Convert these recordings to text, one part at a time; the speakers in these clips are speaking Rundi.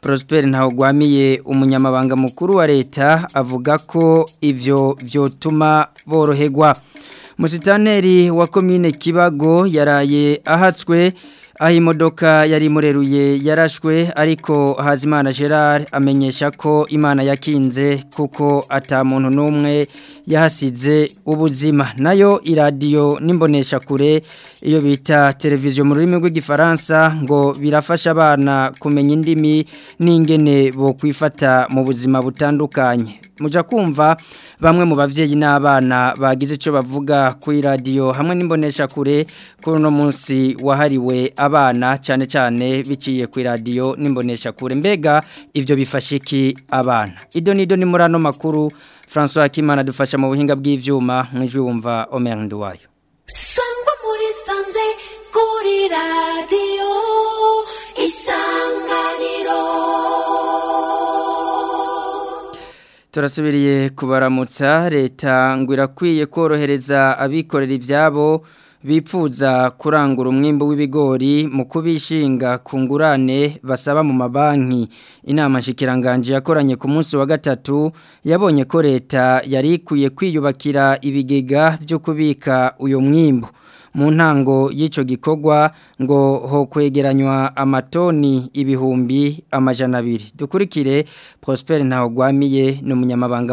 Prosper ntawugwamiye umunyamabanga mukuru wa leta avuga ko ivyo vyotuma boroherwa musitaneri wa komine kibago yaraye ahatswe aho modoka yari mureruye yarashwe ariko Hazimana Gerard amenyesha ko imana yakinze kuko atamuntu n'umwe yahasize ubuzima nayo iradiyo n'imbonesha kure iyo bita televiziyo mu rurimi rw'igifaransa ngo birafasha abana kumenya indimi n'ingene bo kwifata mu buzima butandukanye muja kumva bamwe mu bavyeyi n'abana bagize ico bavuga kuri radio hamwe n'imbonesha kure kuri no munsi wahariwe abana cyane cyane biciye kuri radio n'imbonesha kure mbega ivyo bifashiki abana ido nido ni murano makuru François Akimana dufasha mu buhinga bw'ivyuma mwijwi wumva Omer Nduwayo Sangwa muri sanze kuri radio turasubiriye kubaramutsa leta ngo irakwiye korohereza abikorera ibyabo bipfuza kurangura umwimbo w'ibigori mu kubishinga kungurane basaba mu mabanki inama shikiranganje yakoranye ku munsi wa gatatu yabonye ko leta yari ikwiye kwiyubakira ibigega byo kubika uyu mwimbo mu ntango y'icyo gikorwa ngo ho kwegeranywa amatoni ibihumbi amajana abiri dukurikire Prosper ntawugwamiye ni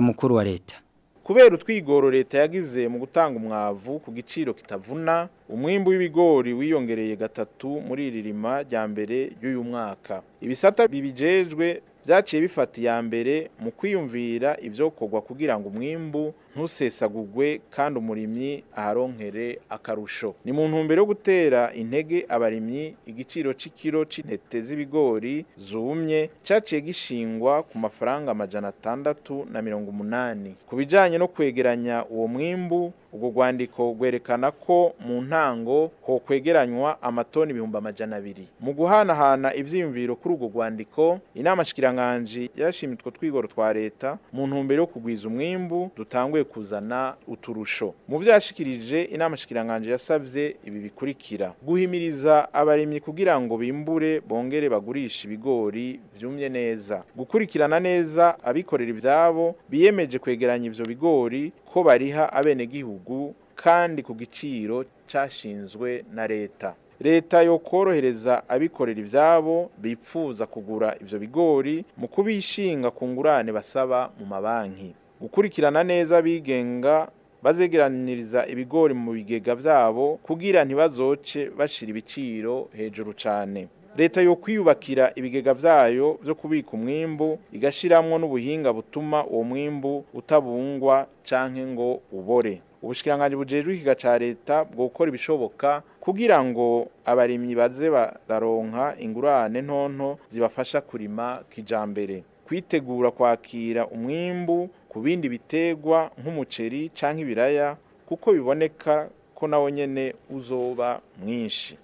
mukuru wa leta kubera utwigoro leta yagize mu gutanga umwavu ku giciro kitavuna umwimbu w'ibigori wiyongereye gatatu muri iri rima rya mbere y’uyu mwaka ibisata bibijejwe byaciye bifata iya mbere mu kwiyumvira ibyo kugwa kugira ngo umwimbu ntusesagugwe kandi umurimyi aharonkere akarusho ni mu ntumbero yo gutera intege abarimyi igiciro cy'ikiro cy'intete z'ibigori zumye cyaciye gishingwa ku mafaranga amajana atandatu na mirongo umunani ku bijyanye no kwegeranya uwo mwimbu ubwo rwandiko rwerekana ko mu ntango ho kwegeranywa amatoni ibihumbi amajana abiri mu guhanahana ibyiyumviro kuri urwo rwandiko inama shikiranganje yashimye utwo twigoro twa leta mu ntumbero yo kugwiza umwimbu dutanguye kuzana uturusho mu byo yashikirije inama shikiranganje yasabye ibi bikurikira guhimiriza abaremyi kugira ngo bimbure bongere bagurishe ibigori byumye neza gukurikirana neza abikorera ibyabo biyemeje kwegeranya ibyo bigori ko bariha abenegihugu kandi ku giciro cyashinzwe na leta leta yo korohereza abikorera ibyabo bipfuza kugura ibyo bigori mu kubishinga ku ngurane basaba mu mabanki gukurikirana neza abigenga bazegeraniriza ibigori mu bigega byabo kugira ntibazoce bashira ibiciro hejuru cyane leta yo kwiyubakira ibigega byayo byo kubika umwimbu igashyiramo n'ubuhinga butuma uwo mwimbu utabungwa cyangwa ngo ubore ubushyirangange bugejejwe ikiga cya leta bwo gukora ibishoboka kugira ngo abarimyi baze bararonka ingurane ntonto zibafasha kurima kijyambere kwitegura kwakira umwimbu ku bindi bitegwa nk'umuceri cyangwa ibiraya kuko biboneka ko nawo nyine uzoba mwinshi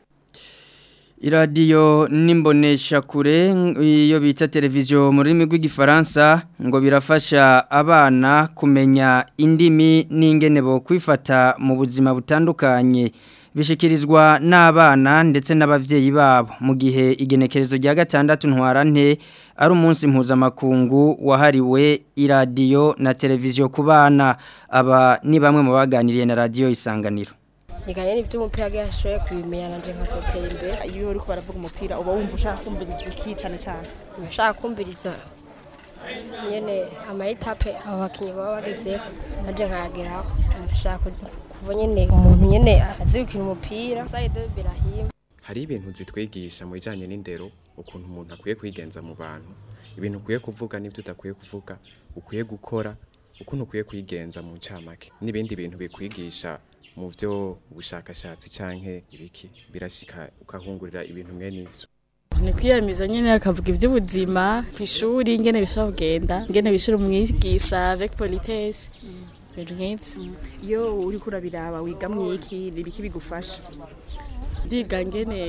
iradiyo n'imbonesha kure iyo bita televiziyo mu rurimi rw'igifaransa ngo birafasha abana kumenya indimi n'ingene bo kwifata mu buzima butandukanye bishikirizwa n'abana ndetse n'abavyeyi babo mu gihe igenekerezo rya gatandatu ntwarante ari umunsi mpuzamakungu wahariwe iradiyo na televiziyo kubana aba ni bamwe mu baganiriye na radio isanganiro niganye n'ibyo umupira gashoye kubimenya nanje nkazotera imbere iyo uri baravuga umupira uba wumva ushaka kumviriza iki cyane ushaka kumviriza nyene amahitape abo bakinyi baba bagezeko nanje nkayageraho ushaka ubu nyine umuntu nyine azi gukina umupira sayide birahima hari ibintu zitwigisha mu bijyanye n'indero ukuntu umuntu akwiye kwigenza mu bantu ibintu ukwiye kuvuga n'ibyo udakwiye kuvuga ukwiye gukora ukuntu ukwiye kwigenza mu ncamake n'ibindi bintu bikwigisha mu byo ubushakashatsi cyangwa ibiki birashyika ukahungurira ibintu mwe n'ibyo ni kwiyamiza nyine akavuga iby'ubuzima ku ishuri ngene bishobora kugenda ngene bishura umwigisha avec politesse Mm. iyo uri kurabiraba wiga mwiki ibiki bigufasha ndiga ngene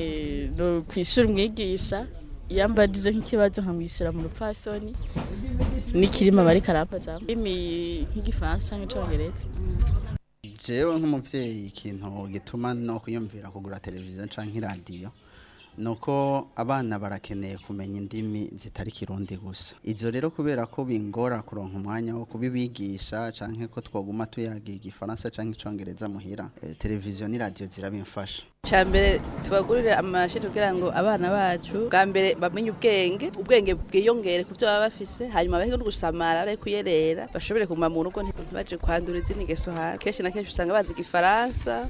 ku ishuri umwigisha iyo mbajije nk'ikibazo nkamwishyura mu rupfasoni n'ikirimo abari karambaza nk'igifaransa nk'icyongereza jewe nk'umubyeyi ikintu gituma no kuyumvira kugura televiziyo cyangwa iradiyo ni uko abana barakeneye kumenya indimi zitari kirundi gusa ibyo rero kubera ko bingora kuronka umwanya wo kubibigisha cyangwa ko twaguma tuyagiye igifaransa cyangwa icyongereza muhira eh, televiziyo n'iradiyo zirabimfasha mbere tubagurire amashini kugira ngo abana bacu bwa mbere bamenye ubwenge ubwenge bwiyongere ku byo baba bafise hanyuma bahe no gusamara bare kuyerera bashobore kuguma mu rugo ntibaje kwandura izindi ngeso hanze kenshi na kenshi usanga bazi igifaransa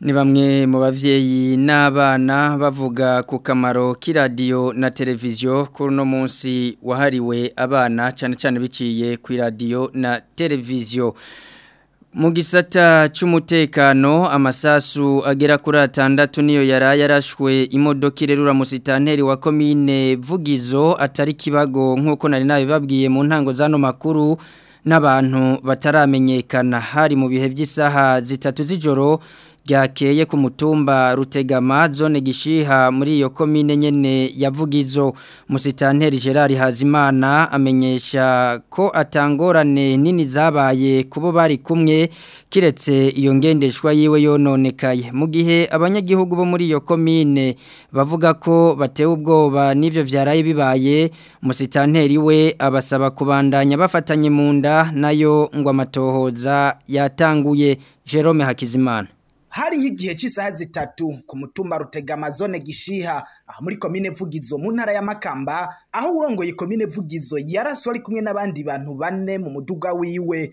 Ni bamwe mu bavyeyi n'abana bavuga ku kamaro k'iradiyo na televiziyo kuri uno munsi wahariwe abana cyane cyane biciye ku iradiyo na televiziyo mu gisata cy'umutekano amasasu agera kuri atandatu niyo yaraye yarashwe imodoka irerura musitanteri wa komine vugizo atari kibago nk'uko nari nabibabwiye mu ntango z'ano makuru n'abantu bataramenyekana hari mu bihe by'isaha zitatu z'ijoro ryakeye ku mutumba rutegama zone gishiha muri iyo komine nyene yavugizo musitanteri Gerard Hazimana amenyesha ko atangorane nini zabaye kubo bari kumwe kiretse iyo ngendeshwa yiwe yononekaye mu gihe abanyagihugu bo muri iyo komine bavuga ko batewe ubwoba n'ivyo vyaraye bibaye musitanteri we abasaba kubandanya bafatanye mu nda nayo ngo amatohoza yatanguye Jerome Hakizimana hari nk'igihe cy'isaha zitatu ku mutumba Rutegama zone Gishiha aha muri komine Vugizo mu ntara ya Makamba aho urongoye komine Vugizo yaraso ari kumwe n'abandi bantu bane mu muduga wiwe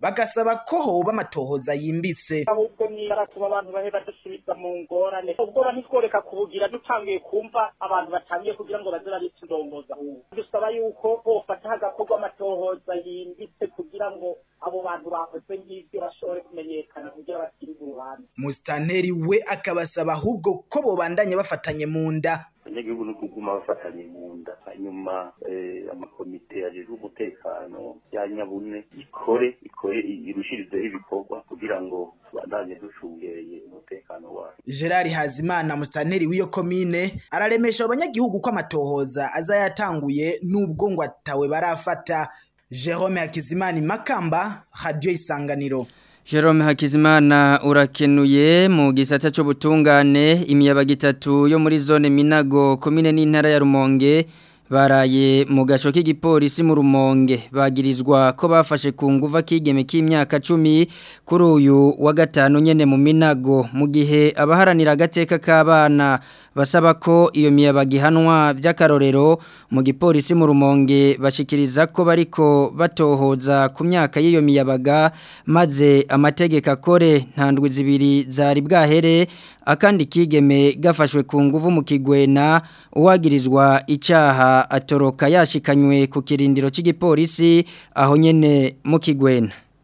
bagasaba ko hoba amatohoza yimbitse ahubwo nibarasaba abantu bahe badusubiza mu ngorane ubwoba ntitworeka kubugira dutangiye kumva abantu batangiye kugira ngo baze babitudongoza dusaba yuko bofata hagakorwa amatohoza yimbitse kugira ngo abo bantu bakoze nk'ibyo bashobore kumenyekana kugira bakiri uruhande musitanteri we akabasaba ahubwo ko bobandanya bafatanye mu nda abanyagihugu no kuguma bafatanye hanyuma eh, amakomite ajejwe umutekano ya nyabune ikore ikore irushirizeho ibikorwa kugira ngo tubandanye dushungereye umutekano wacu Gerard Hazimana musitanteri w'iyo komine araremesha abanyagihugu ko amatohoza azayatanguye n'ubwo ngo atawe barafata Jerome Hakizimana Makamba Radio Isanganiro Jerome Hakizimana urakenuye mu gisata cyo butungane imiyabaga itatu yo muri zone Minago komine n'intara ya Rumonge baraye mu gaco k'igipolisi mu rumonge bagirizwa ko bafashe ku nguva k'igeme k'imyaka cumi kuri uyu wa gatanu nyine mu minago mu gihe abaharanira agateka k'abana basaba ko iyo miyabaga ihanwa by'akarorero mu gipolisi mu rumonge bashikiriza ko bariko batohoza ku myaka y'iyo miyabaga maze amategeko akore ntandwi zibiri zari bwahere akandi kigeme gafashwe ku nguvu mu kigwena uwagirizwa icyaha atoroka yashikanywe ku kirindiro cy'igipolisi aho nyene mu kigwena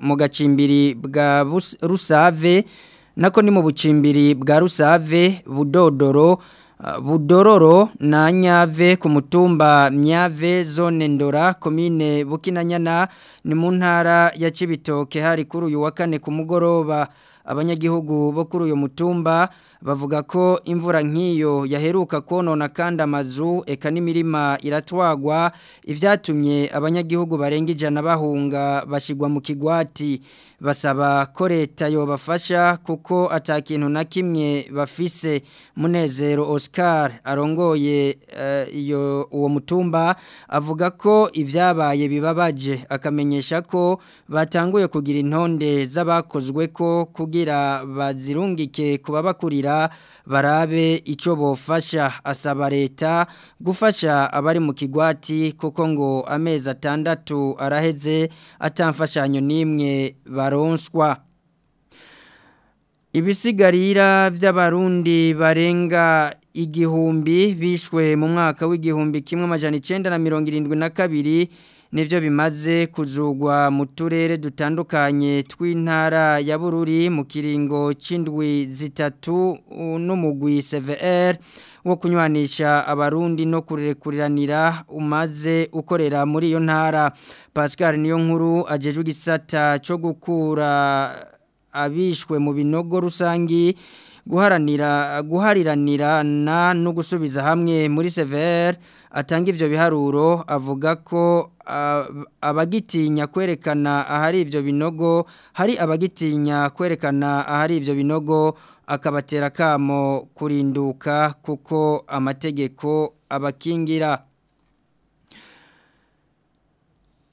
eh, bwa rusave nako ni mu bucimbiri bwa rusave budodoro budororo na nyave ku mutumba myave zone ndora komine bukinanyana ni mu ya kibitoke hari kuri uyu wa kane ku mugoroba abanyagihugu bo kuri uyu mutumba bavuga ko imvura nk'iyo yaheruka konona kandi amazu eka n'imirima iratwagwa ibyatumye abanyagihugu barenga ijana bahunga bashyirwa mu kigwati basaba ko leta yobafasha kuko atakintu na kimwe bafise munezero Oscar arongoye eh, iyo uwo mutumba avuga ko ibyabaye bibabaje akamenyesha ko batanguye kugira intonde z'abakozwe ko kugira bazirungike kuba bakurira barabe icyo bofasha asaba leta gufasha abari mu kigwati kuko ngo amezi atandatu araheze atamfashanyo n'imwe ba baronswa ibisigarira by'abarundi barenga igihumbi bishwe mu mwaka w'igihumbi kimwe amajana icyenda na mirongo irindwi na kabiri nibyo bimaze kuzugwa mu turere dutandukanye tw'intara ya bururi mu kiringo cy'indwi zitatu n'umugwi CVR wo kunywanisha abarundi no kurekuriranira umaze ukorera muri iyo ntara Pascal niyo nkuru ajeje igisata cyo gukura abishwe mu binogo rusangi guharanira guhariranira no gusubiza hamwe muri CVR atanga ibyo biharuro avuga ko abagitinya kwerekana ahari ibyo binogo hari abagitinya kwerekana ahari ibyo binogo akabatera akamo kurinduka kuko amategeko abakingira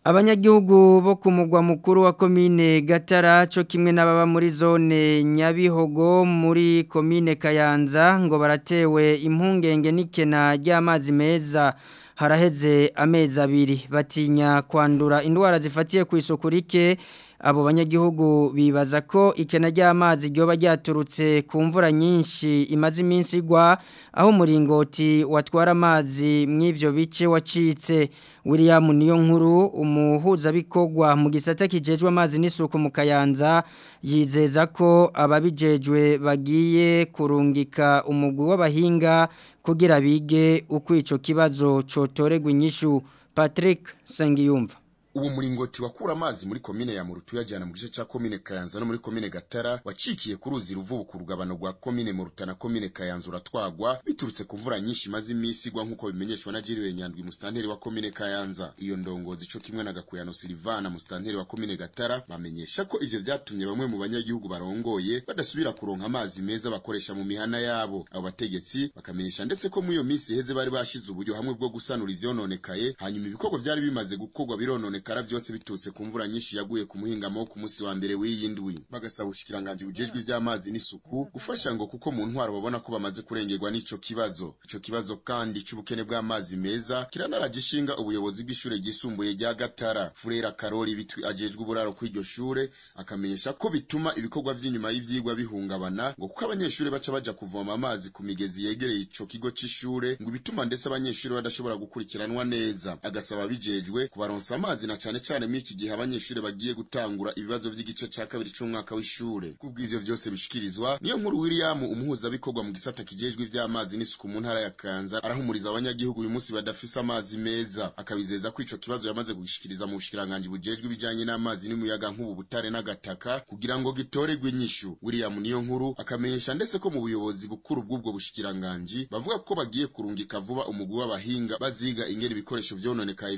Abanyagihugu bo ku mugwa mukuru wa komine Gatara cyo kimwe n'ababa muri zone Nyabihogo muri komine Kayanza ngo baratewe impungenge n'ikena ry'amazi meza haraheze amezi abiri batinya kwandura indwara zifatiye ku isuku rike abo banyagihugu bibaza ko ikena ry'amazi ryoba ryaturutse ku mvura nyinshi imaze iminsi igwa aho umuringoti watwara amazi mu bice wacitse william niyo nkuru umuhuzabikorwa mu gisata kijejwe amazi n'isuku mu kayanza yizeza ko ababijejwe bagiye kurungika umugwi w'abahinga kugira bige uko icyo kibazo cyotorerwa inyishu patrick sengiyumva uwo muringoti wakura amazi muri komine ya Murutu yajana mu gice cha komine Kayanza no muri komine Gatara wacikiye ku ruzi Ruvubu ku rugabano rwa komine Muruta na komine Kayanza uratwagwa biturutse ku mvura nyinshi maze imisi gwa nk'uko bimenyeshwa na Jiriwe Nyandwi musitanteri wa komine Kayanza iyo ndongozi cyo kimwe na Gakuyano Silvana musitanteri wa komine Gatara bamenyesha ko ivyo vyatumye bamwe mu banyagihugu barongoye badasubira kuronka amazi meza bakoresha mu mihana yabo abo bategetsi bakamenyesha ndetse ko mu iyo misi heze bari bashize uburyo hamwe bwo gusanura ivyononekaye hanyuma ibikorwa byari bimaze gukorwa birononekaye bikara byose biturutse ku mvura nyinshi yaguye ku muhingamo ku munsi wa mbere w'iyi ndwi bagasaba ubushikiranganje bujejwe iby'amazi n'isuku gufasha ngo kuko mu ntwaro babona ko bamaze kurengerwa nicyo kibazo icyo kibazo kandi cy'ubukene bw'amazi meza kiranaragishinga ubuyobozi bw'ishure ryisumbuye rya Gatara Furera Karori bitwi ajejwe uburaro kw'iryo shure akamenyesha ko bituma ibikorwa byinyuma y'ivyigwa bihungabana ngo kuko abanyeshuri baca bajya kuvoma amazi ku migezi yegereye icyo kigo c'ishure ngo bituma ndetse abanyeshuri badashobora gukurikiranwa neza agasaba bijejwe kubaronsa amazi na na cyane cyane muri iki gihe abanyeshuri bagiye gutangura ibibazo by'igice cya kabiri cy'umwaka w'ishuri kubw'ibyo byose bishyikirizwa niyo nkuru william umuhuzabikorwa mu gisata kijejwe iby'amazi n'isuku mu ntara ya kanza arahumuriza abanyagihugu uyu munsi badafise amazi meza akabizeza ko ico kibazo yamaze gushyikiriza mu bushikiranganji bujejwe ibijanye n'amazi n'umuyaga nk'ubu butare n'agataka kugira ngo gitorerwe inyishu william niyo nkuru akamenyesha ndetse ko mu buyobozi bukuru bw'ubwo bushikiranganji bavuga ko bagiye kurungika vuba umugwi w'abahinga baziga ingene ibikoresho vyononekaye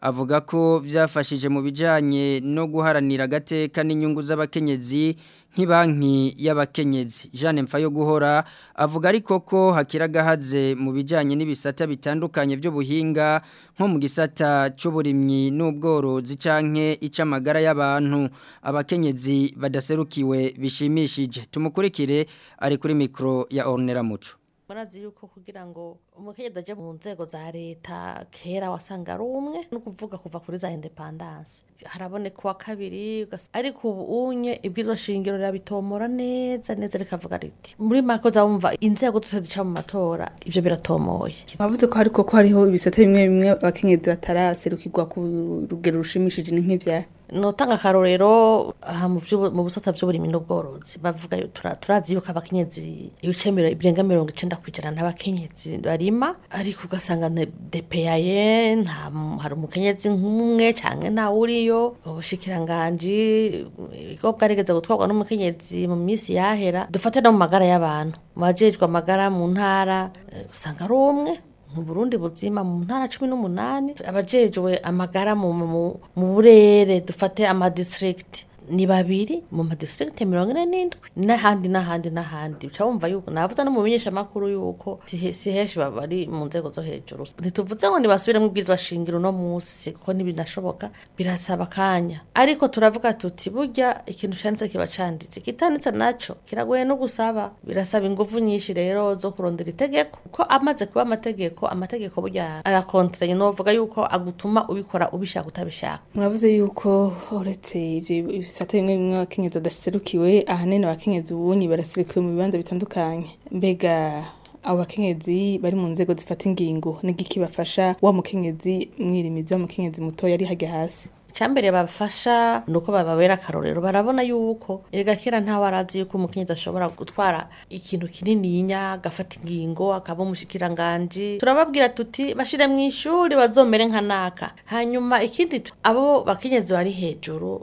avuga ko byafashije mu bijyanye no guharanira agateka n'inyungu z'abakenyezi nk'ibanki y'abakenyezi jeanne mfa guhora avuga ariko ko hakiragahaze mu bijyanye n'ibisata bitandukanye by'ubuhinga nko mu gisata cy'uburimyi n'ubworozi cyangwa icy'amagara y'abantu abakenyezi badaserukiwe bishimishije tumukurikire ari kuri mikoro ya orunera muco murazi yuko kugira ngo umukenyezi aje mu nzego za leta kera wasanga ari umwe no kuvuga kuva kuri za indepandanse harabone uwa kabiri ariko ubu unye ibwirizwa shingiro rirabitomora neza neza rikavuga riti muri mako zawumva inzego zose zica mu matora ibyo biratomoye bavuze ko ariko ko hariho ibisate bimwe bimwe abakenyezi bataraserukirwa ku rugero rushimishije ni nk'ibyaha nutanga akarorero mu busata by'uburimi n'ubworozi bavuga turazi yuko abakenyezi ibice birenga mirongo icyenda ku ijana n'abakenyezi barima ariko ugasanga depeyaye hari umukenyezi nk'umwe cyangwa ntawe uriyo ubushikiranganji ko bwaregeza gutwarwa n'umukenyezi mu minsi yahera dufate no mu magara y'abantu mu bajejwe amagara mu ntara usanga ari umwe mu burundi buzima mu ntara cumi n'umunani abajejwe amagara mu burere dufate amadistrict ni babiri mu madistrict mirongo ine n'indwi n'ahandi n'ahandi n'ahandi uca wumva yuko navuze no mu bimenyeshamakuru yuko si henshi bari mu nzego zo hejuru ntituvuze ngo ntibasubiremo ubwirizwa shingiro uno munsi kuko ntibinashoboka birasaba akanya ariko turavuga tuti burya ikintu cyanditse kiba cyanditse ikitanditse nacyo kiragoye no gusaba birasaba ingufu nyinshi rero zo kurondera itegeko kuko amaze kuba amategeko amategeko burya arakontranye novuga yuko agutuma ubikora ubishaka utabishaka mwavuze yuko uretse ibyo ibisata bimwe bimwe abakenyezi badaserukiwe ahanini abakenyezi ubunye baraserukiwe mu bibanza bitandukanye mbega abo bakenyezi bari mu nzego zifata ingingo n'igiki bafasha wa mukenyezi mwirimizi wa mukenyezi muto yari hajya hasi icyambere babafasha ni uko bababera akarorero barabona yuko erega kera ntawe arazi yuko umukenyezi ashobora gutwara ikintu kinininya agafata ingingo akaba umushikiranganji turababwira tuti bashire mu ishuri bazomere nka naka hanyuma ikindi abo bakenyezi bari hejuru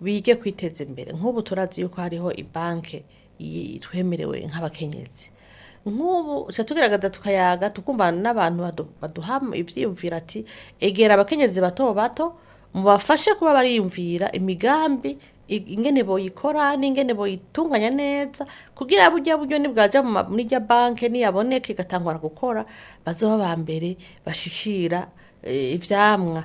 bige kwiteza imbere nk'ubu turazi yuko hariho ibanke twemerewe nk'abakenyezi nk'ubu tugerageza tukayaga tukumva n'abantu baduha ibyiyumvira ati egera abakenyezi bato bato mubafashe kuba bariyumvira imigambi ingene boyikora n'ingene boyitunganya neza kugira bujya buryo nibwaja muri banke niyaboneke igatangwa gukora bazoba ba mbere bashikira Eh, ibyamwa